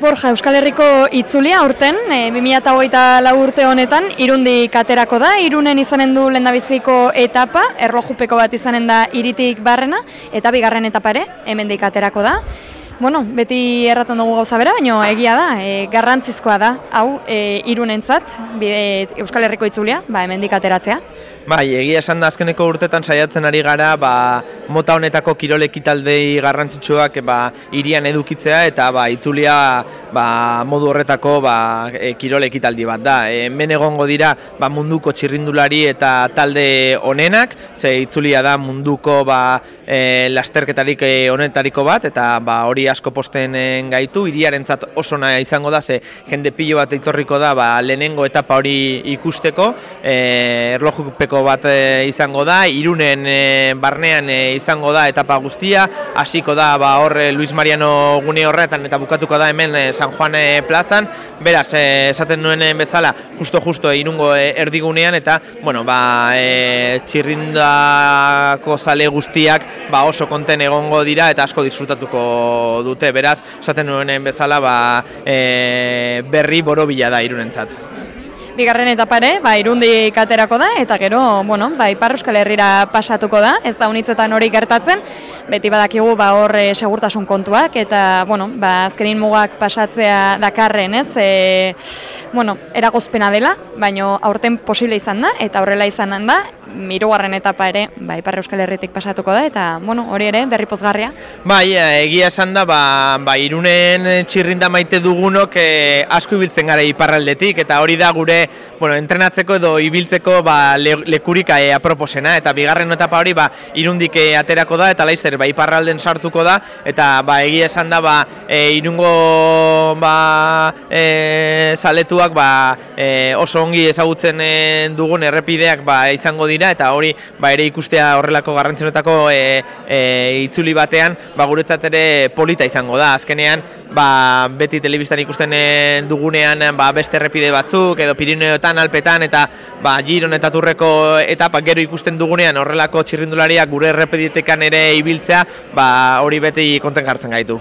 Borja, Euskal Herriko itzulia urten, e, 2008 lau urte honetan, irundi katerako da, irunen izanen du lendabiziko etapa, errojupeko bat izanen da iritik barrena, eta bigarren etapa ere, hemen katerako da. Bueno, beti erraten dugu gauza bera, baina egia da, e, garrantzizkoa da, hau, e, irunentzat, Euskal Herriko itzulia, ba, hemen ateratzea. Bai, egia esan da azkeneko urtetan saiatzen ari gara, ba, mota honetako kirolekitaldei garrantzitsuak ba, irian edukitzea eta ba, itzulia ba, modu horretako ba, e, kirolekitaldi bat da. E, hemen egongo dira ba, munduko txirrindulari eta talde honenak, ze itzulia da munduko ba, e, lasterketarik e, honetariko bat, eta ba, hori asko posten gaitu, iriarentzat oso nahi izango da, ze jende pilo bat eitorriko da ba, lehenengo etapa hori ikusteko, e, erlojupeko bat e, izango da, irunen e, barnean e, izango da etapa guztia, hasiko da ba, hor Luis Mariano gune horretan eta bukatuko da hemen San Juan e, plazan, beraz, esaten nuen bezala, justo-justo irungo e, erdigunean eta, bueno, ba, e, txirrindako zale guztiak ba, oso konten egongo dira eta asko disfrutatuko dute, beraz, esaten nuen bezala, ba, e, berri borobila da irunentzat bigarren etapa ere, ba, irundi katerako da, eta gero, bueno, ba, Ipar Euskal Herrira pasatuko da, ez da unitzetan hori gertatzen, beti badakigu ba, hor e, segurtasun kontuak, eta, bueno, ba, azkenin mugak pasatzea dakarren, ez, e, bueno, eragozpena dela, baino aurten posible izan da, eta horrela izan da, mirugarren etapa ere, ba, Ipar Euskal Herritik pasatuko da, eta, bueno, hori ere, berri pozgarria. Bai, egia esan da, ba, ba irunen txirrinda maite dugunok e, asko ibiltzen gara iparraldetik, eta hori da gure, bueno, entrenatzeko edo ibiltzeko ba, le, lekurik e, aproposena, eta bigarren etapa hori, ba, irundik e, aterako da, eta laizzer, ba, iparralden sartuko da, eta, ba, egia esan da, ba, e, irungo, ba, e, zaletuak, ba, e, oso ongi ezagutzen e, dugun errepideak, ba, izango dira, eta hori ba ere ikustea horrelako garrantzionetako e, e, itzuli batean ba guretzat ere polita izango da. Azkenean ba, beti telebistan ikusten e, dugunean ba, beste errepide batzuk edo Pirineoetan alpetan eta ba Giron eta Turreko etapa gero ikusten dugunean horrelako txirrindulariak gure errepidetekan ere ibiltzea ba hori beti konten jartzen gaitu